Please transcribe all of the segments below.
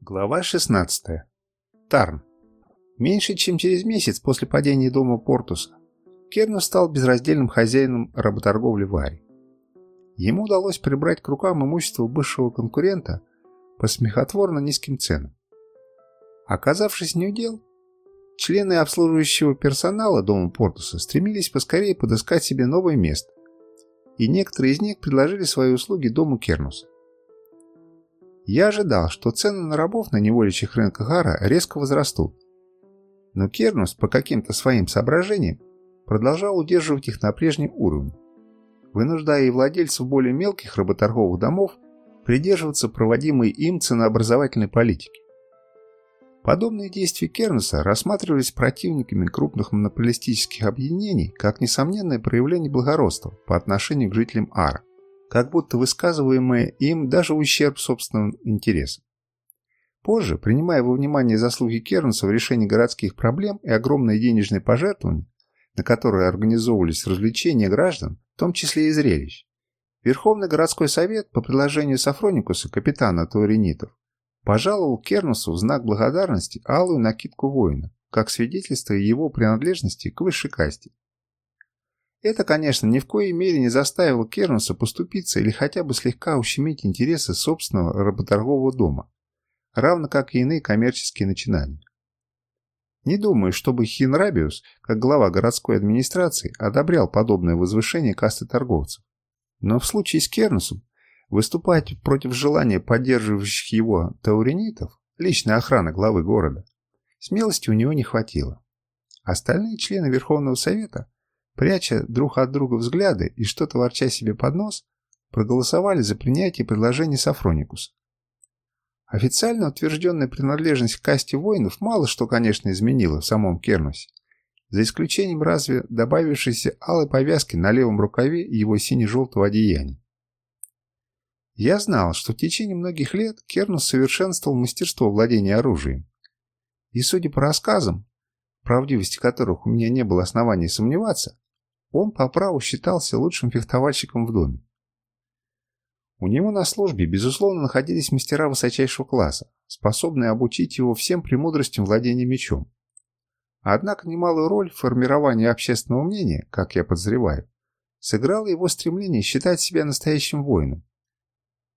Глава 16. Тарн. Меньше чем через месяц после падения дома Портуса Кернус стал безраздельным хозяином работорговли Вари. Ему удалось прибрать к рукам имущество бывшего конкурента по смехотворно низким ценам. Оказавшись неудел, члены обслуживающего персонала дома Портуса стремились поскорее подыскать себе новое место, и некоторые из них предложили свои услуги дому Кернуса. Я ожидал, что цены на рабов на неволичьих рынках Ара резко возрастут. Но Кернус по каким-то своим соображениям продолжал удерживать их на прежнем уровне, вынуждая и владельцев более мелких работорговых домов придерживаться проводимой им ценообразовательной политики. Подобные действия Кернуса рассматривались противниками крупных монополистических объединений как несомненное проявление благородства по отношению к жителям Ара как будто высказываемое им даже ущерб собственным интересам. Позже, принимая во внимание заслуги Кернса в решении городских проблем и огромные денежные пожертвования, на которые организовывались развлечения граждан, в том числе и зрелищ, Верховный городской совет по предложению Сафроникуса, капитана Тауринитов, пожаловал Кернусу в знак благодарности алую накидку воина, как свидетельство его принадлежности к высшей касте. Это, конечно, ни в коей мере не заставило Кернуса поступиться или хотя бы слегка ущемить интересы собственного работоргового дома, равно как и иные коммерческие начинания. Не думаю, чтобы Хинрабиус, как глава городской администрации, одобрял подобное возвышение касты торговцев. Но в случае с Кернусом выступать против желания поддерживающих его тауринитов, личной охраны главы города, смелости у него не хватило. Остальные члены Верховного Совета – пряча друг от друга взгляды и что-то ворча себе под нос, проголосовали за принятие предложения Сафроникуса. Официально утвержденная принадлежность к касте воинов мало что, конечно, изменила в самом Кернусе, за исключением разве добавившейся алой повязки на левом рукаве его сине-желтого одеяния. Я знал, что в течение многих лет Кернус совершенствовал мастерство владения оружием. И, судя по рассказам, правдивости которых у меня не было оснований сомневаться, он по праву считался лучшим фехтовальщиком в доме. У него на службе, безусловно, находились мастера высочайшего класса, способные обучить его всем премудростям владения мечом. Однако немалую роль в формировании общественного мнения, как я подозреваю, сыграло его стремление считать себя настоящим воином.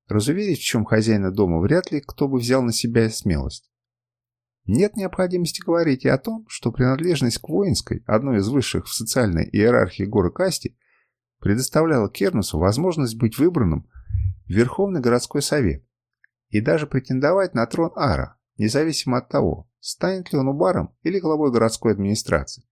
Разуверить, в чем хозяина дома вряд ли кто бы взял на себя смелость. Нет необходимости говорить и о том, что принадлежность к воинской, одной из высших в социальной иерархии горы Касти, предоставляла Кернусу возможность быть выбранным в Верховный городской совет и даже претендовать на трон Ара, независимо от того, станет ли он убаром или главой городской администрации.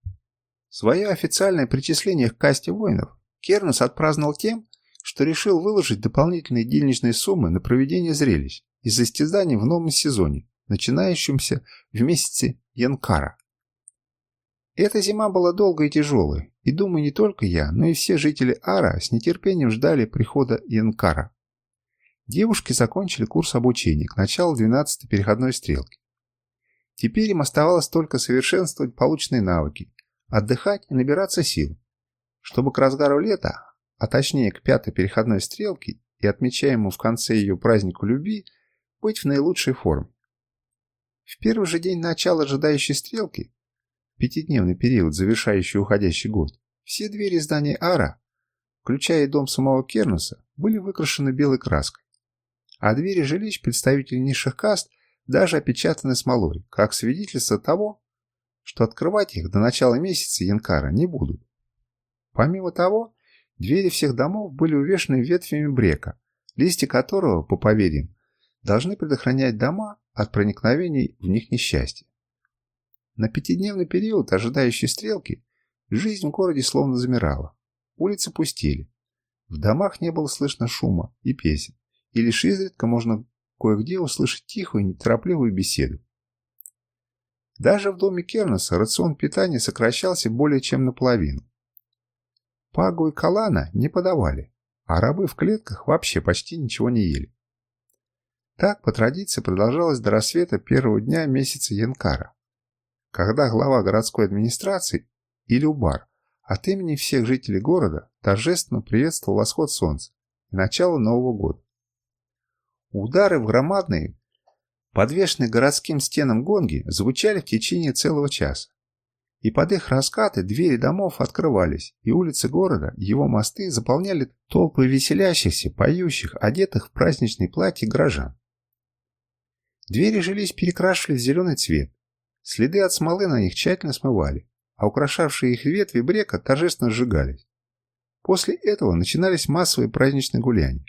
Свое официальное причисление к касте воинов Кернус отпраздновал тем, что решил выложить дополнительные денежные суммы на проведение зрелищ и состязаний в новом сезоне, начинающемся в месяце Янкара. Эта зима была долгой и тяжелой, и, думаю, не только я, но и все жители Ара с нетерпением ждали прихода Янкара. Девушки закончили курс обучения к началу 12-й переходной стрелки. Теперь им оставалось только совершенствовать полученные навыки, отдыхать и набираться сил, чтобы к разгару лета, а точнее к пятой переходной стрелке и отмечаемому в конце ее празднику любви, быть в наилучшей форме. В первый же день начала ожидающей стрелки, пятидневный период, завершающий уходящий год, все двери здания Ара, включая дом самого Кернуса, были выкрашены белой краской. А двери жилищ представителей низших каст даже опечатаны смолой, как свидетельство того, что открывать их до начала месяца Янкара не будут. Помимо того, двери всех домов были увешаны ветвями брека, листья которого, по поверьям, должны предохранять дома от проникновений в них несчастья. На пятидневный период ожидающей стрелки жизнь в городе словно замирала. Улицы пустели. В домах не было слышно шума и песен, и лишь изредка можно кое-где услышать тихую, неторопливую беседу. Даже в доме Кернеса рацион питания сокращался более чем наполовину. Пагу и Калана не подавали, а рабы в клетках вообще почти ничего не ели. Так, по традиции, продолжалось до рассвета первого дня месяца Янкара, когда глава городской администрации или Убар от имени всех жителей города торжественно приветствовал восход солнца и начало Нового года. Удары в громадные, Подвешенные городским стенам гонги звучали в течение целого часа. И под их раскаты двери домов открывались, и улицы города, его мосты заполняли толпы веселящихся, поющих, одетых в праздничные платья горожан. Двери жились перекрашивали в зеленый цвет. Следы от смолы на них тщательно смывали, а украшавшие их ветви брека торжественно сжигались. После этого начинались массовые праздничные гуляния.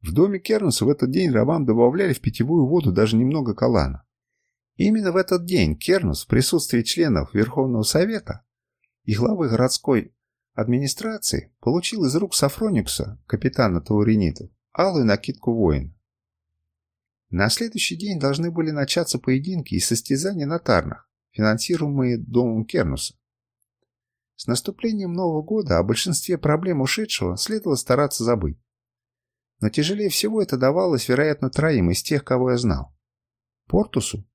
В доме Кернуса в этот день рабам добавляли в питьевую воду даже немного калана. Именно в этот день Кернус в присутствии членов Верховного Совета и главы городской администрации получил из рук Сафроникса, капитана Тауринитов, алую накидку воина. На следующий день должны были начаться поединки и состязания на тарнах, финансируемые домом Кернуса. С наступлением Нового года о большинстве проблем ушедшего следовало стараться забыть. Но тяжелее всего это давалось, вероятно, троим из тех, кого я знал. Портусу,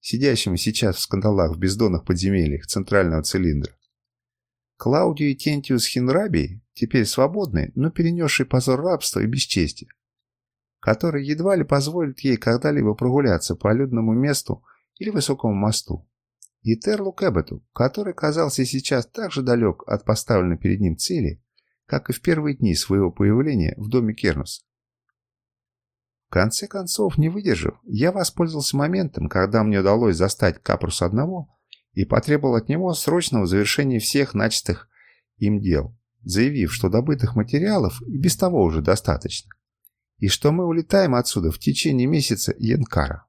сидящему сейчас в скандалах в бездонных подземельях центрального цилиндра. Клаудию Тентиус Хинрабии, теперь свободные, но перенесшие позор рабства и бесчестия, который едва ли позволит ей когда-либо прогуляться по людному месту или высокому мосту. И Терлу Кэббету, который казался сейчас так же далек от поставленной перед ним цели, как и в первые дни своего появления в доме Кернуса. В конце концов, не выдержав, я воспользовался моментом, когда мне удалось застать Капрус одного и потребовал от него срочного завершения всех начатых им дел, заявив, что добытых материалов и без того уже достаточно, и что мы улетаем отсюда в течение месяца Янкара.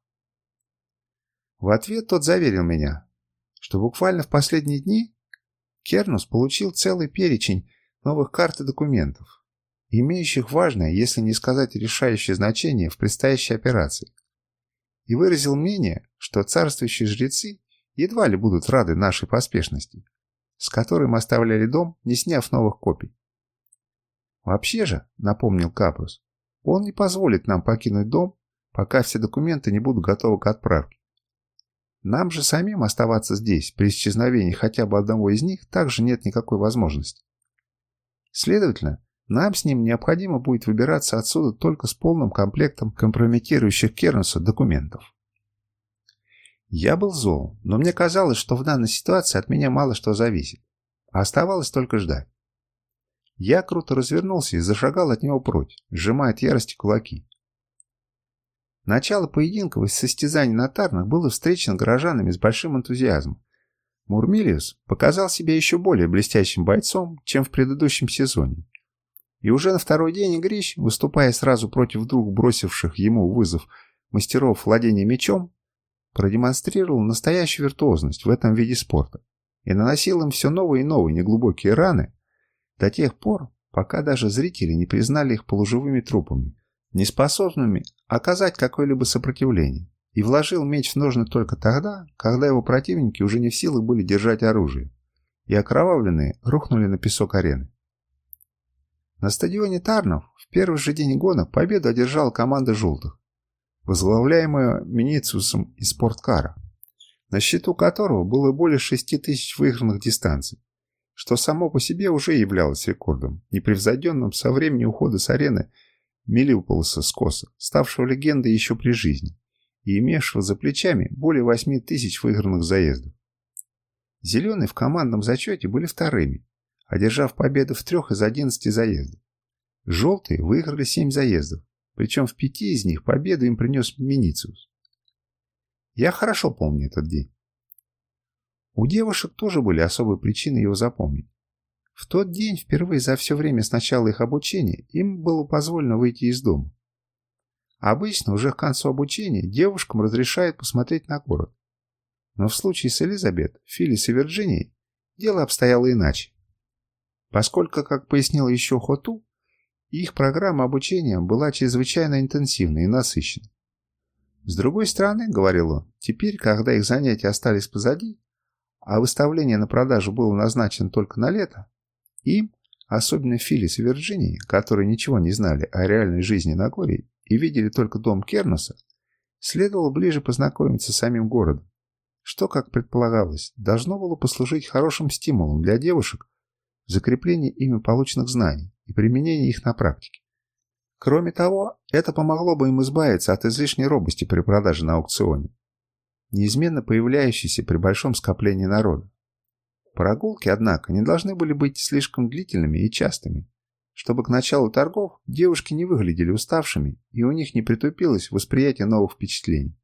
В ответ тот заверил меня, что буквально в последние дни Кернус получил целый перечень новых карт и документов, имеющих важное, если не сказать решающее значение в предстоящей операции, и выразил мнение, что царствующие жрецы едва ли будут рады нашей поспешности, с которой мы оставляли дом, не сняв новых копий. Вообще же, напомнил Капрус, он не позволит нам покинуть дом, пока все документы не будут готовы к отправке. Нам же самим оставаться здесь при исчезновении хотя бы одного из них также нет никакой возможности. Следовательно, нам с ним необходимо будет выбираться отсюда только с полным комплектом компрометирующих Кернуса документов. Я был зол, но мне казалось, что в данной ситуации от меня мало что зависит. Оставалось только ждать. Я круто развернулся и зашагал от него прочь, сжимая от ярости кулаки. Начало поединков и состязаний на тарнах было встречено горожанами с большим энтузиазмом. Мурмилиус показал себя еще более блестящим бойцом, чем в предыдущем сезоне, и уже на второй день Грищ, выступая сразу против двух бросивших ему вызов мастеров владения мечом, продемонстрировал настоящую виртуозность в этом виде спорта и наносил им все новые и новые неглубокие раны до тех пор, пока даже зрители не признали их полуживыми трупами, неспособными оказать какое-либо сопротивление, и вложил меч в ножны только тогда, когда его противники уже не в силах были держать оружие, и окровавленные рухнули на песок арены. На стадионе Тарнов в первый же день гонок победу одержала команда «желтых», возглавляемая Минициусом из спорткара, на счету которого было более 6 тысяч выигранных дистанций, что само по себе уже являлось рекордом, непревзойденным со времени ухода с арены Мелиуполоса Скоса, ставшего легендой еще при жизни и имевшего за плечами более 8 тысяч выигранных заездов. Зеленые в командном зачете были вторыми, одержав победу в трех из одиннадцати заездов. Желтые выиграли семь заездов, причем в пяти из них победу им принес Минициус. Я хорошо помню этот день. У девушек тоже были особые причины его запомнить. В тот день, впервые за все время с начала их обучения, им было позволено выйти из дома. Обычно уже к концу обучения девушкам разрешают посмотреть на город. Но в случае с Элизабет, Филлис и Вирджинией дело обстояло иначе поскольку, как пояснил еще Хоту, их программа обучения была чрезвычайно интенсивной и насыщенной. С другой стороны, говорил он, теперь, когда их занятия остались позади, а выставление на продажу было назначено только на лето, им, особенно Филлис и Вирджинии, которые ничего не знали о реальной жизни на горе и видели только дом Кернуса, следовало ближе познакомиться с самим городом, что, как предполагалось, должно было послужить хорошим стимулом для девушек закрепление ими полученных знаний и применение их на практике. Кроме того, это помогло бы им избавиться от излишней робости при продаже на аукционе, неизменно появляющейся при большом скоплении народа. Прогулки, однако, не должны были быть слишком длительными и частыми, чтобы к началу торгов девушки не выглядели уставшими и у них не притупилось восприятие новых впечатлений.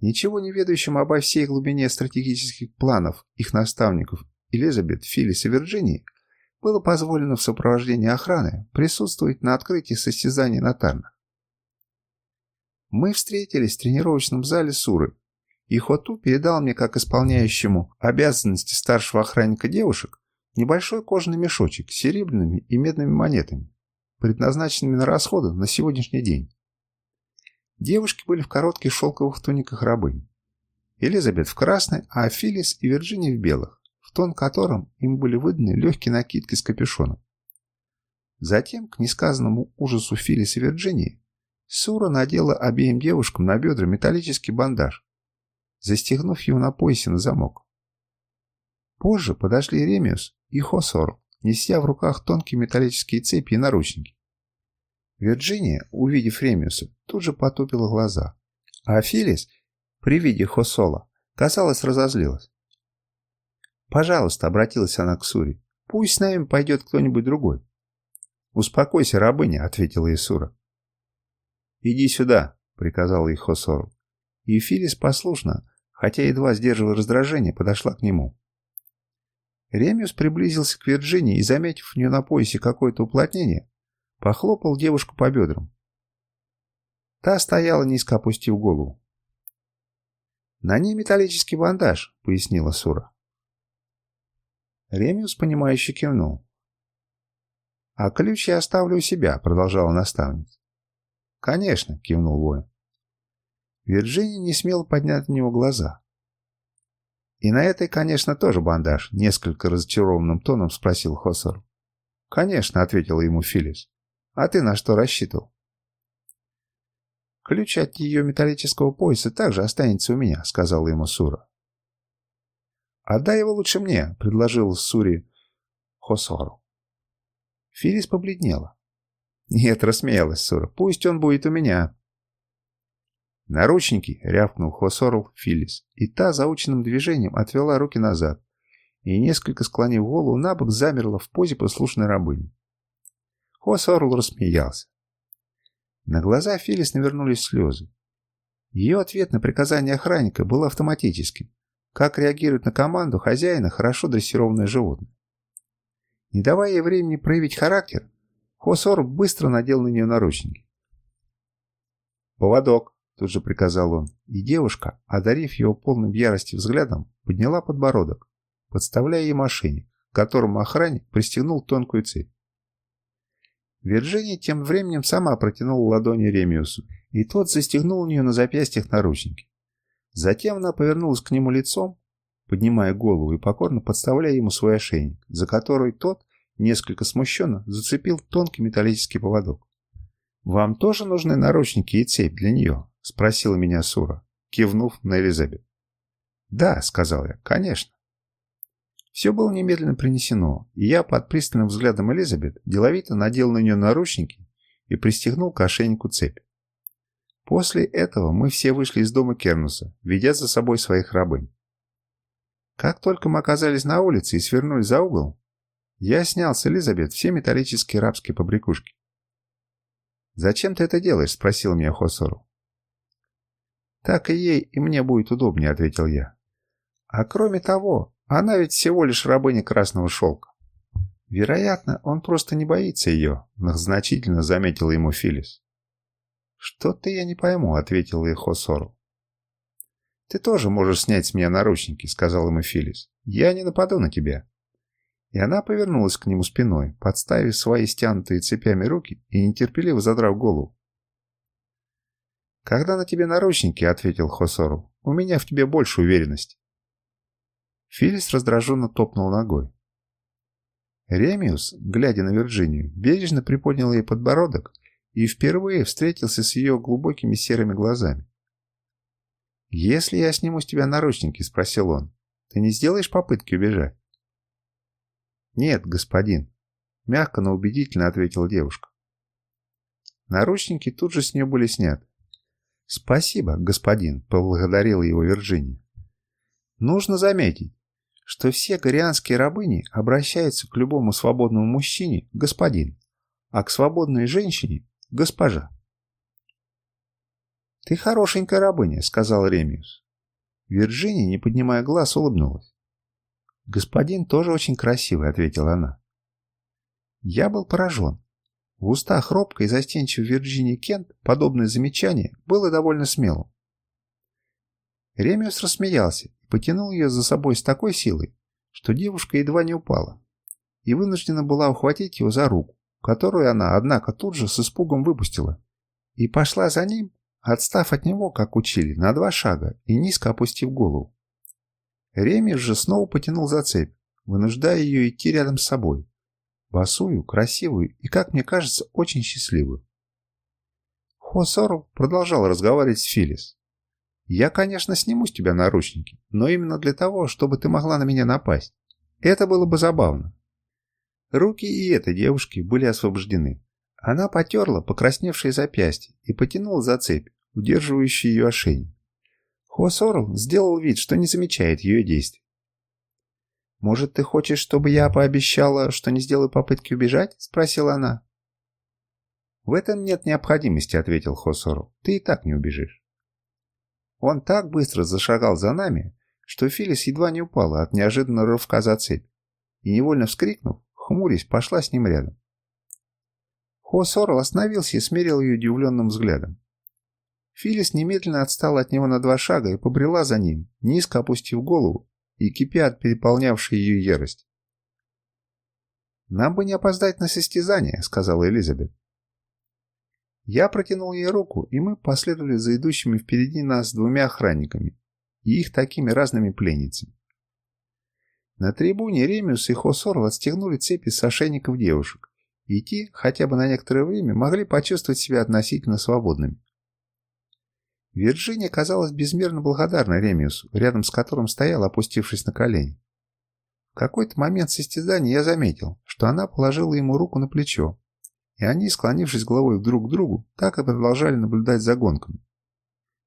Ничего не ведающим обо всей глубине стратегических планов их наставников Элизабет, Филлис и Вирджинии было позволено в сопровождении охраны присутствовать на открытии состязаний на Тарнах. Мы встретились в тренировочном зале Суры, и Хоту передал мне как исполняющему обязанности старшего охранника девушек небольшой кожаный мешочек с серебряными и медными монетами, предназначенными на расходы на сегодняшний день. Девушки были в коротких шелковых туниках рабынь. Элизабет в красной, а Филлис и Вирджиния в белых, в тон которым им были выданы легкие накидки с капюшоном. Затем, к несказанному ужасу Филлис и Вирджинии, Сура надела обеим девушкам на бедра металлический бандаж, застегнув его на поясе на замок. Позже подошли Ремиус и Хосор, неся в руках тонкие металлические цепи и наручники. Вирджиния, увидев Ремиуса, тут же потупила глаза, а Филис, при виде Хосола, казалось, разозлилась. «Пожалуйста», — обратилась она к Суре, — «пусть с нами пойдет кто-нибудь другой». «Успокойся, рабыня», — ответила Исура. «Иди сюда», — приказал ей Хосору. И Филис послушно, хотя едва сдерживая раздражение, подошла к нему. Ремиус приблизился к Вирджинии и, заметив у нее на поясе какое-то уплотнение, похлопал девушку по бедрам. Та стояла, низко опустив голову. «На ней металлический бандаж», — пояснила Сура. Ремиус, понимающе кивнул. «А ключ я оставлю у себя», — продолжала наставница. «Конечно», — кивнул воин. Вирджиния не смела поднять на него глаза. «И на этой, конечно, тоже бандаж», — несколько разочарованным тоном спросил Хосор. «Конечно», — ответила ему Филлис. «А ты на что рассчитывал?» «Ключ от ее металлического пояса также останется у меня», — сказала ему Сура. «Отдай его лучше мне», — предложил Сури Хосору. Филлис побледнела. «Нет», — рассмеялась Сура, — «пусть он будет у меня». «Наручники!» — рявкнул Хосорл Филлис, и та заученным движением отвела руки назад и, несколько склонив голову на бок, замерла в позе послушной рабыни. Хосорл рассмеялся. На глаза Филлис навернулись слезы. Ее ответ на приказание охранника был автоматическим. Как реагирует на команду хозяина хорошо дрессированное животное. Не давая ей времени проявить характер, Хосор быстро надел на нее наручники. «Поводок!» Тут же приказал он, и девушка, одарив его полным ярости взглядом, подняла подбородок, подставляя ей мошенник, к которому охранник пристегнул тонкую цепь. Вирджиния тем временем сама протянула ладони Ремиусу, и тот застегнул у нее на запястьях наручники. Затем она повернулась к нему лицом, поднимая голову и покорно подставляя ему свой ошейник, за который тот, несколько смущенно, зацепил тонкий металлический поводок. «Вам тоже нужны наручники и цепь для нее?» — спросила меня Сура, кивнув на Элизабет. «Да», — сказал я, — «конечно». Все было немедленно принесено, и я под пристальным взглядом Элизабет деловито надел на нее наручники и пристегнул к ошейнику цепь. После этого мы все вышли из дома Кернуса, ведя за собой своих рабынь. Как только мы оказались на улице и свернули за угол, я снял с Элизабет все металлические рабские побрякушки. «Зачем ты это делаешь?» — спросил меня Хосору. «Так и ей, и мне будет удобнее», — ответил я. «А кроме того, она ведь всего лишь рабыня красного шелка. Вероятно, он просто не боится ее», — значительно заметила ему Филис. «Что-то я не пойму», — ответил ей Хосору. «Ты тоже можешь снять с меня наручники», — сказал ему Филис. «Я не нападу на тебя». И она повернулась к нему спиной, подставив свои стянутые цепями руки и нетерпеливо задрав голову. «Когда на тебе наручники», — ответил Хосору, — «у меня в тебе больше уверенности». Филис раздраженно топнул ногой. Ремиус, глядя на Вирджинию, бережно приподнял ей подбородок и впервые встретился с ее глубокими серыми глазами. «Если я сниму с тебя наручники», — спросил он, — «ты не сделаешь попытки убежать?» «Нет, господин», — мягко, но убедительно ответила девушка. Наручники тут же с нее были сняты. «Спасибо, господин», — поблагодарила его Вирджиния. «Нужно заметить, что все корианские рабыни обращаются к любому свободному мужчине «господин», а к свободной женщине «госпожа». «Ты хорошенькая рабыня», — сказал Ремиус. Вирджиния, не поднимая глаз, улыбнулась. «Господин тоже очень красивый», — ответила она. Я был поражен. В устах робкой и застенчивой Вирджинии Кент подобное замечание было довольно смелым. Ремиус рассмеялся и потянул ее за собой с такой силой, что девушка едва не упала, и вынуждена была ухватить его за руку, которую она, однако, тут же с испугом выпустила, и пошла за ним, отстав от него, как учили, на два шага и низко опустив голову. Ремиус же снова потянул за цепь, вынуждая ее идти рядом с собой, босую, красивую и, как мне кажется, очень счастливую. Хосору продолжал разговаривать с Филис. «Я, конечно, сниму с тебя наручники, но именно для того, чтобы ты могла на меня напасть. Это было бы забавно». Руки и этой девушки были освобождены. Она потерла покрасневшие запястья и потянула за цепь, удерживающую ее ошейник. Хосорл сделал вид, что не замечает ее действий. «Может, ты хочешь, чтобы я пообещала, что не сделаю попытки убежать?» — спросила она. «В этом нет необходимости», — ответил Хосору. «Ты и так не убежишь». Он так быстро зашагал за нами, что Филис едва не упала от неожиданного рывка за цепь и, невольно вскрикнув, хмурясь, пошла с ним рядом. Хосорл остановился и смерил ее удивленным взглядом. Филис немедленно отстала от него на два шага и побрела за ним, низко опустив голову и кипя от переполнявшей ее ярость. «Нам бы не опоздать на состязание», — сказала Элизабет. Я протянул ей руку, и мы последовали за идущими впереди нас двумя охранниками и их такими разными пленницами. На трибуне Ремиус и Хосорл отстегнули цепи с ошейников девушек, и те, хотя бы на некоторое время, могли почувствовать себя относительно свободными. Вирджиния казалась безмерно благодарной Ремиусу, рядом с которым стояла, опустившись на колени. В какой-то момент состязания я заметил, что она положила ему руку на плечо, и они, склонившись головой друг к другу, так и продолжали наблюдать за гонками.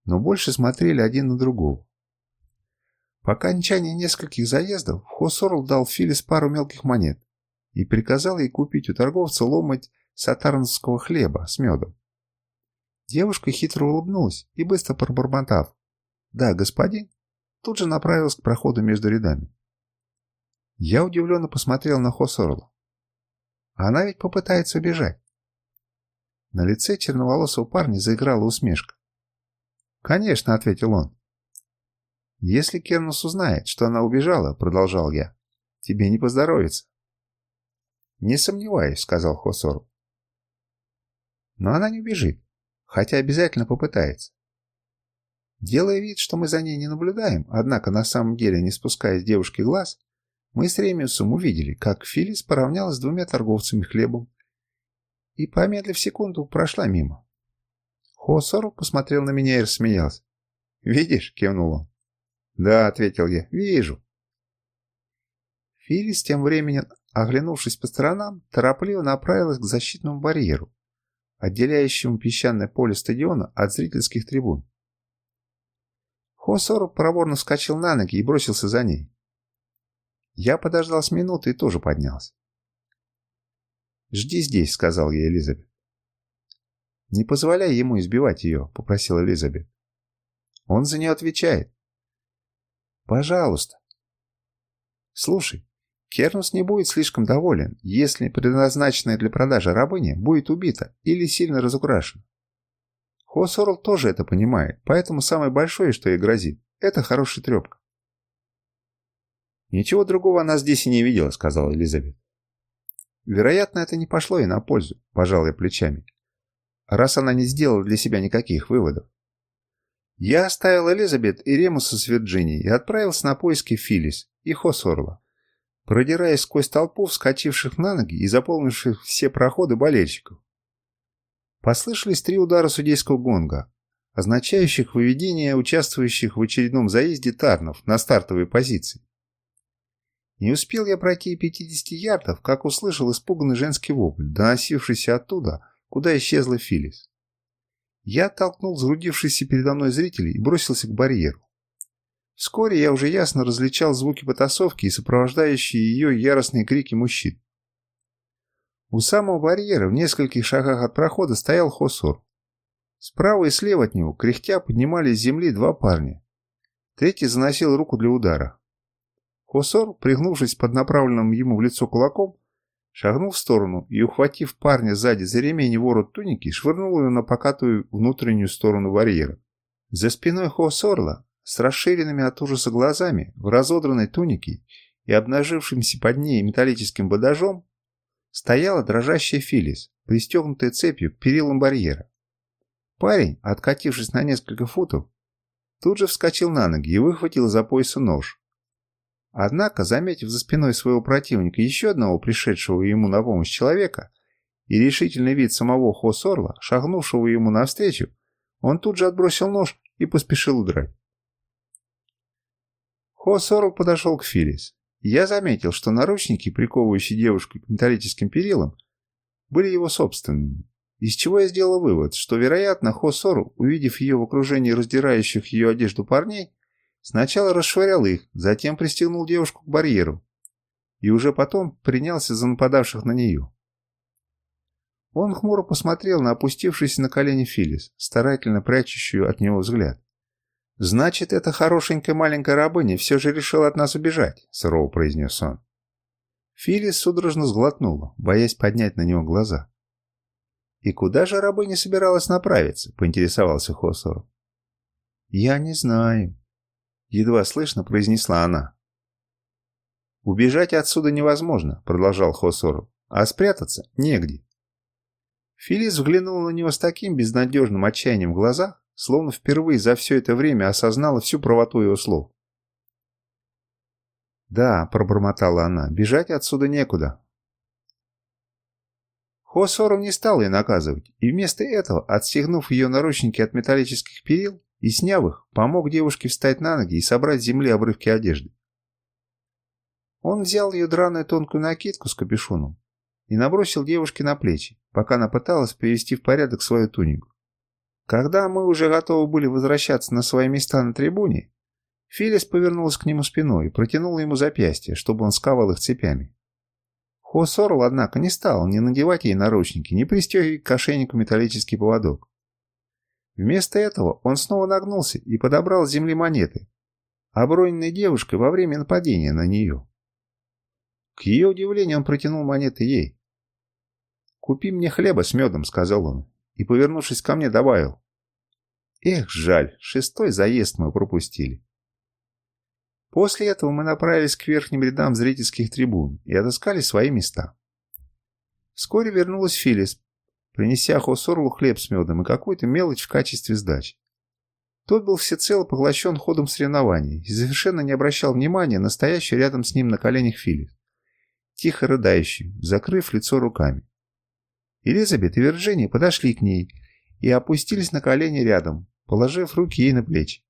Но больше смотрели один на другого. По окончании нескольких заездов Хосорл дал Филис пару мелких монет и приказал ей купить у торговца ломать сатарнского хлеба с медом. Девушка хитро улыбнулась и, быстро пробормотав «Да, господин», тут же направилась к проходу между рядами. Я удивленно посмотрел на Хосорла. Она ведь попытается убежать. На лице черноволосого парня заиграла усмешка. «Конечно», — ответил он. «Если Кернус узнает, что она убежала», — продолжал я, — «тебе не поздоровится». «Не сомневаюсь», — сказал Хосорл. «Но она не убежит хотя обязательно попытается. Делая вид, что мы за ней не наблюдаем, однако на самом деле не спуская с девушки глаз, мы с Ремиусом увидели, как Филис поравнялась с двумя торговцами хлебом и, помедлив секунду, прошла мимо. Хосору посмотрел на меня и рассмеялся. «Видишь?» — кивнул он. «Да», — ответил я, — «вижу». Филис тем временем, оглянувшись по сторонам, торопливо направилась к защитному барьеру, отделяющему песчаное поле стадиона от зрительских трибун. Хосору проворно вскочил на ноги и бросился за ней. Я подождал с минуты и тоже поднялся. «Жди здесь», — сказал я Элизабет. «Не позволяй ему избивать ее», — попросил Элизабет. «Он за нее отвечает». «Пожалуйста». «Слушай, Кернус не будет слишком доволен, если предназначенная для продажи рабыня будет убита или сильно разукрашена. Хосорл тоже это понимает, поэтому самое большое, что ей грозит, это хорошая трепка. «Ничего другого она здесь и не видела», — сказала Элизабет. «Вероятно, это не пошло ей на пользу», — пожал я плечами. «Раз она не сделала для себя никаких выводов». Я оставил Элизабет и Ремуса с Вирджинией и отправился на поиски Филлис и Хосорла продираясь сквозь толпу вскочивших на ноги и заполнивших все проходы болельщиков. Послышались три удара судейского гонга, означающих выведение участвующих в очередном заезде тарнов на стартовые позиции. Не успел я пройти 50 ярдов, как услышал испуганный женский вопль, доносившийся оттуда, куда исчезла Филис. Я оттолкнул сгрудившихся передо мной зрителей и бросился к барьеру. Вскоре я уже ясно различал звуки потасовки и сопровождающие ее яростные крики мужчин. У самого барьера в нескольких шагах от прохода стоял Хосор. Справа и слева от него, кряхтя, поднимались с земли два парня. Третий заносил руку для удара. Хосор, пригнувшись под направленным ему в лицо кулаком, шагнул в сторону и, ухватив парня сзади за ремень и ворот туники, швырнул его на покатую внутреннюю сторону барьера. За спиной Хосорла, с расширенными от ужаса глазами, в разодранной тунике и обнажившимся под ней металлическим бадажом, стояла дрожащая Филис, пристегнутая цепью к перилам барьера. Парень, откатившись на несколько футов, тут же вскочил на ноги и выхватил за пояса нож. Однако, заметив за спиной своего противника еще одного пришедшего ему на помощь человека и решительный вид самого Хосорла, шагнувшего ему навстречу, он тут же отбросил нож и поспешил удрать. Хосорл подошел к Филис. Я заметил, что наручники, приковывающие девушку к металлическим перилам, были его собственными, из чего я сделал вывод, что, вероятно, Хосору, увидев ее в окружении раздирающих ее одежду парней, сначала расшвырял их, затем пристегнул девушку к барьеру и уже потом принялся за нападавших на нее. Он хмуро посмотрел на опустившийся на колени Филис, старательно прячущую от него взгляд. «Значит, эта хорошенькая маленькая рабыня все же решила от нас убежать», — сурово произнес он. Филис судорожно сглотнула, боясь поднять на него глаза. «И куда же рабыня собиралась направиться?» — поинтересовался Хосору. «Я не знаю», — едва слышно произнесла она. «Убежать отсюда невозможно», — продолжал Хосору, — «а спрятаться негде». Филис взглянул на него с таким безнадежным отчаянием в глазах, словно впервые за все это время осознала всю правоту его слов. «Да», — пробормотала она, — «бежать отсюда некуда». Хосоров не стал ее наказывать, и вместо этого, отстегнув ее наручники от металлических перил и сняв их, помог девушке встать на ноги и собрать с земли обрывки одежды. Он взял ее драную тонкую накидку с капюшоном и набросил девушке на плечи, пока она пыталась привести в порядок свою тунику. Когда мы уже готовы были возвращаться на свои места на трибуне, Филис повернулась к нему спиной и протянула ему запястье, чтобы он сковал их цепями. Хосорл, однако, не стал ни надевать ей наручники, ни пристегивать к ошейнику металлический поводок. Вместо этого он снова нагнулся и подобрал с земли монеты, оброненные девушкой во время нападения на нее. К ее удивлению он протянул монеты ей. «Купи мне хлеба с медом», — сказал он, и, повернувшись ко мне, добавил. Эх, жаль, шестой заезд мы пропустили. После этого мы направились к верхним рядам зрительских трибун и отыскали свои места. Вскоре вернулась Филис, принеся Хосорлу хлеб с медом и какую-то мелочь в качестве сдачи. Тот был всецело поглощен ходом соревнований и совершенно не обращал внимания на стоящую рядом с ним на коленях Филис, тихо рыдающую, закрыв лицо руками. Элизабет и Вирджиния подошли к ней и опустились на колени рядом, положив руки ей на плечи.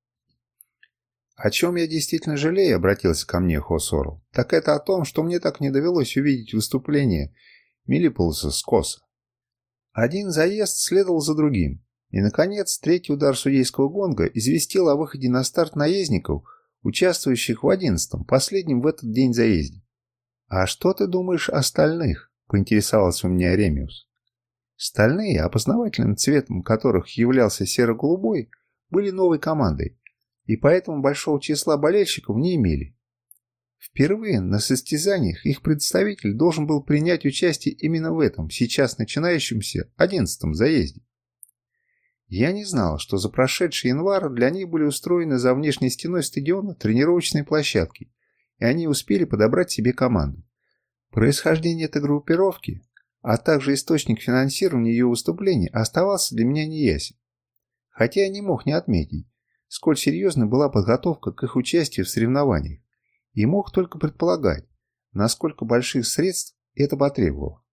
«О чем я действительно жалею», — обратился ко мне Хосору, — «так это о том, что мне так не довелось увидеть выступление Милиполоса с Коса. Один заезд следовал за другим, и, наконец, третий удар судейского гонга известил о выходе на старт наездников, участвующих в одиннадцатом, последнем в этот день заезде. «А что ты думаешь остальных?» — поинтересовался у меня Ремиус. Стальные, опознавательным цветом которых являлся серо-голубой, были новой командой, и поэтому большого числа болельщиков не имели. Впервые на состязаниях их представитель должен был принять участие именно в этом, сейчас начинающемся, одиннадцатом заезде. Я не знал, что за прошедший январь для них были устроены за внешней стеной стадиона тренировочные площадки, и они успели подобрать себе команду. Происхождение этой группировки а также источник финансирования ее выступлений оставался для меня неясен. Хотя я не мог не отметить, сколь серьезной была подготовка к их участию в соревнованиях, и мог только предполагать, насколько больших средств это потребовало.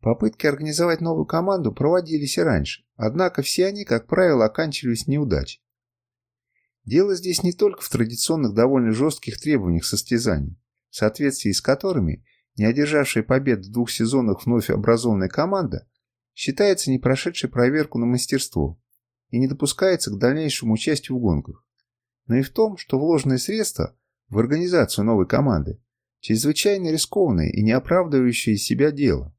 Попытки организовать новую команду проводились и раньше, однако все они, как правило, оканчивались неудачей. Дело здесь не только в традиционных довольно жестких требованиях состязаний, в соответствии с которыми не одержавшая побед в двух сезонах вновь образованная команда считается не прошедшей проверку на мастерство и не допускается к дальнейшему участию в гонках, но и в том, что вложенные средства в организацию новой команды чрезвычайно рискованное и не оправдывающее себя дело.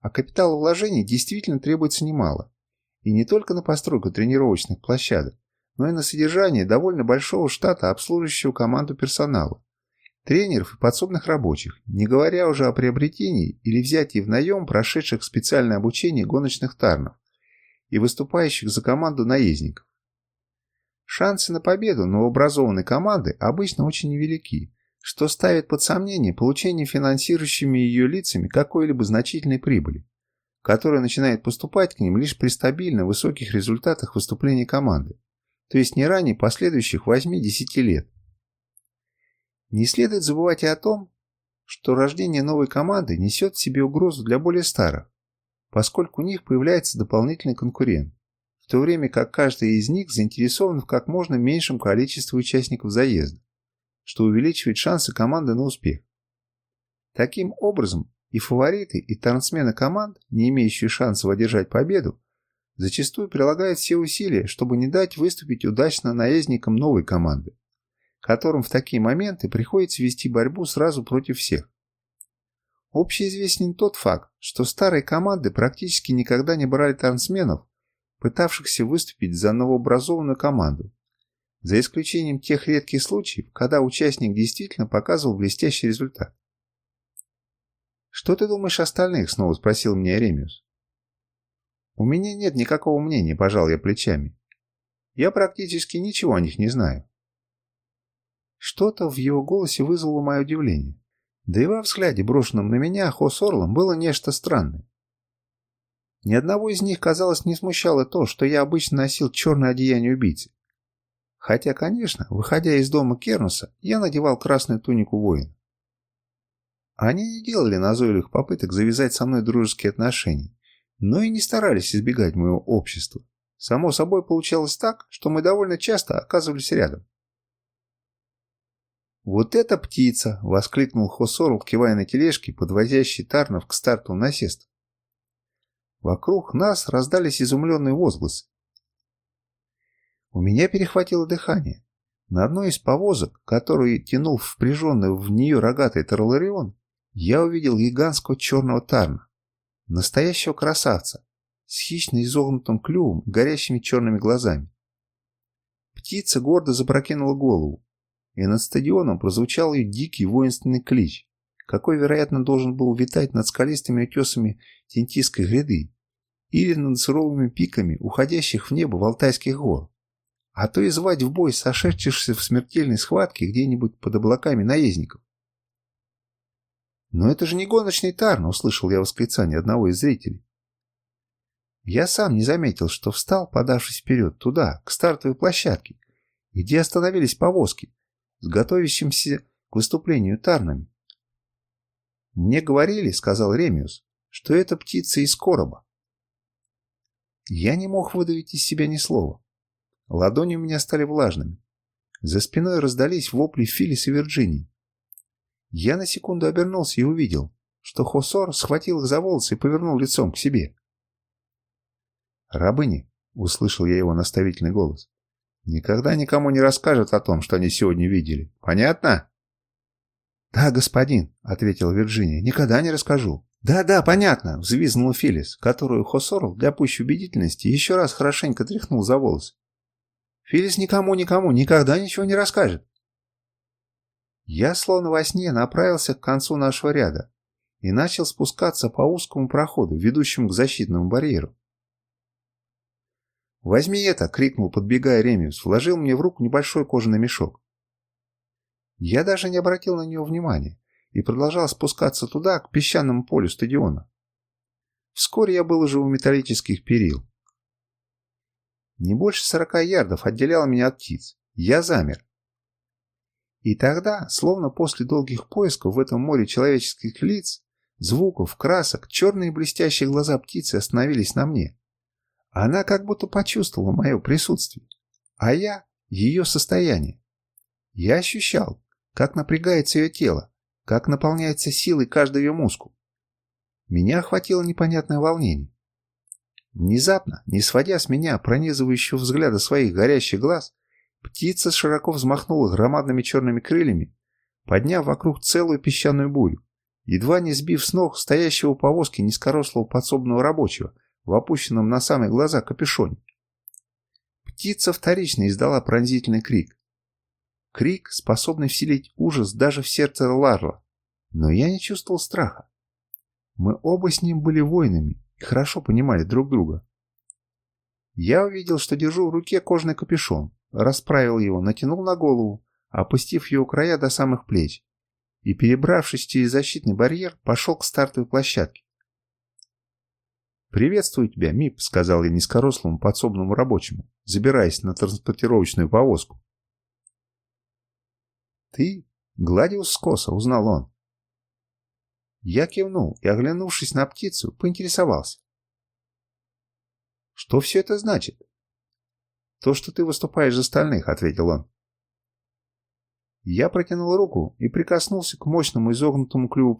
А капиталовложений действительно требуется немало. И не только на постройку тренировочных площадок, но и на содержание довольно большого штата обслуживающего команду персонала, тренеров и подсобных рабочих, не говоря уже о приобретении или взятии в наем прошедших специальное обучение гоночных тарнов и выступающих за команду наездников. Шансы на победу новообразованной команды обычно очень невелики, что ставит под сомнение получение финансирующими ее лицами какой-либо значительной прибыли, которая начинает поступать к ним лишь при стабильно высоких результатах выступлений команды, то есть не ранее последующих 8-10 лет. Не следует забывать и о том, что рождение новой команды несет в себе угрозу для более старых, поскольку у них появляется дополнительный конкурент, в то время как каждый из них заинтересован в как можно меньшем количестве участников заезда, что увеличивает шансы команды на успех. Таким образом, и фавориты, и трансмены команд, не имеющие шансов одержать победу, зачастую прилагают все усилия, чтобы не дать выступить удачно наездникам новой команды, которым в такие моменты приходится вести борьбу сразу против всех. Общеизвестен тот факт, что старые команды практически никогда не брали трансменов, пытавшихся выступить за новообразованную команду, за исключением тех редких случаев, когда участник действительно показывал блестящий результат. «Что ты думаешь остальных?» – снова спросил меня Ремиус. «У меня нет никакого мнения», – пожал я плечами. «Я практически ничего о них не знаю». Что-то в его голосе вызвало мое удивление. Да и во взгляде, брошенном на меня Хос Орлом, было нечто странное. Ни одного из них, казалось, не смущало то, что я обычно носил черное одеяние убийцы. Хотя, конечно, выходя из дома Кернуса, я надевал красную тунику воина. Они не делали назойливых попыток завязать со мной дружеские отношения, но и не старались избегать моего общества. Само собой получалось так, что мы довольно часто оказывались рядом. «Вот эта птица!» — воскликнул Хосорл, кивая на тележке, подвозящей Тарнов к старту насест. Вокруг нас раздались изумленные возгласы. У меня перехватило дыхание. На одной из повозок, которую тянул впряженный в нее рогатый Тарларион, я увидел гигантского черного тарна. Настоящего красавца, с хищно изогнутым клювом горящими черными глазами. Птица гордо запрокинула голову, и над стадионом прозвучал ее дикий воинственный клич, какой, вероятно, должен был витать над скалистыми утесами Тентийской гряды или над суровыми пиками, уходящих в небо в Алтайских гор а то и звать в бой сошедшихся в смертельной схватке где-нибудь под облаками наездников. «Но это же не гоночный Тарн!» — услышал я восклицание одного из зрителей. Я сам не заметил, что встал, подавшись вперед, туда, к стартовой площадке, где остановились повозки, с готовящимся к выступлению Тарнами. «Мне говорили, — сказал Ремиус, — что это птица из короба». Я не мог выдавить из себя ни слова. Ладони у меня стали влажными. За спиной раздались вопли Филлис и Вирджинии. Я на секунду обернулся и увидел, что Хосор схватил их за волосы и повернул лицом к себе. «Рабыни», — услышал я его наставительный голос, — «никогда никому не расскажут о том, что они сегодня видели. Понятно?» «Да, господин», — ответила Вирджиния, — «никогда не расскажу». «Да-да, понятно», — взвизгнул Филлис, которую Хосор для пущей убедительности еще раз хорошенько тряхнул за волосы. Филлис никому-никому никогда ничего не расскажет. Я, словно во сне, направился к концу нашего ряда и начал спускаться по узкому проходу, ведущему к защитному барьеру. «Возьми это!» — крикнул, подбегая Ремиус, вложил мне в руку небольшой кожаный мешок. Я даже не обратил на него внимания и продолжал спускаться туда, к песчаному полю стадиона. Вскоре я был уже у металлических перил. Не больше сорока ярдов отделяло меня от птиц. Я замер. И тогда, словно после долгих поисков в этом море человеческих лиц, звуков, красок, черные блестящие глаза птицы остановились на мне. Она как будто почувствовала мое присутствие, а я — ее состояние. Я ощущал, как напрягается ее тело, как наполняется силой каждый ее мускул. Меня охватило непонятное волнение. Внезапно, не сводя с меня пронизывающего взгляда своих горящих глаз, птица широко взмахнула громадными черными крыльями, подняв вокруг целую песчаную бурю, едва не сбив с ног стоящего у повозки низкорослого подсобного рабочего в опущенном на самые глаза капюшоне. Птица вторично издала пронзительный крик. Крик, способный вселить ужас даже в сердце Ларла. Но я не чувствовал страха. Мы оба с ним были воинами и хорошо понимали друг друга. Я увидел, что держу в руке кожаный капюшон, расправил его, натянул на голову, опустив его края до самых плеч, и, перебравшись через защитный барьер, пошел к стартовой площадке. «Приветствую тебя, Мип», — сказал я низкорослому подсобному рабочему, забираясь на транспортировочную повозку. «Ты Гладиус Скоса», — узнал он. Я кивнул и, оглянувшись на птицу, поинтересовался. «Что все это значит?» «То, что ты выступаешь за остальных», — ответил он. Я протянул руку и прикоснулся к мощному изогнутому клюву